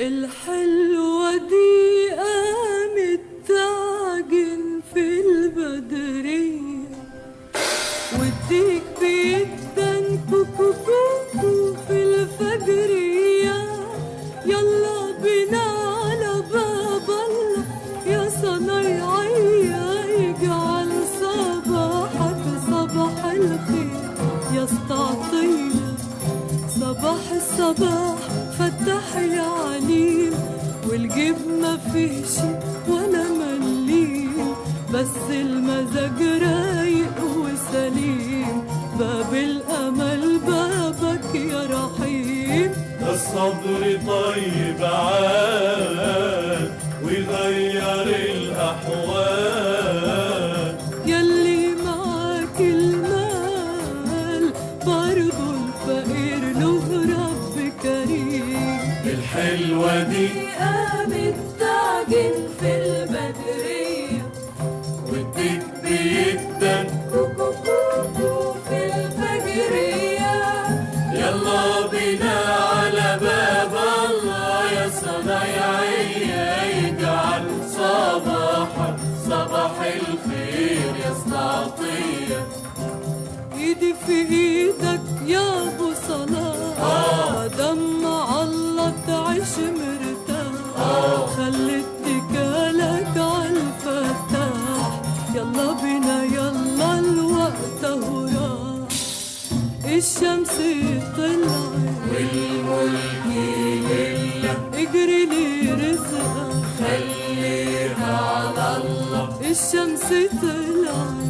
الحلوة دي قامت تعجن في البدرية والديك بيدن كوكو كوكو في الفجرية يلا بينا على باب الله. يا صنايعية يجعل صباحك صباح الخير. يا استعطية صباح الصباح. فتح يا عليم والجيب ما فيش ولا مليم بس المزاج رايق وسليم. باب الأمل بابك يا رحيم. الصبر طيب الحلوة دي قامت تعجن في البدرية والديك بيدن كوكو في الفجرية يلا بينا على باب الله. يا صنايعية يجعل صباحك صباح الخير يا استعطية ايدي في إيدك يا ابو صلاح. دمع الله تعيش مرتاح يلا بينا يلا الوقت اهو راح الشمس طلعت والملك لله اجري لي رزقك خليها على الله. الشمس طلعت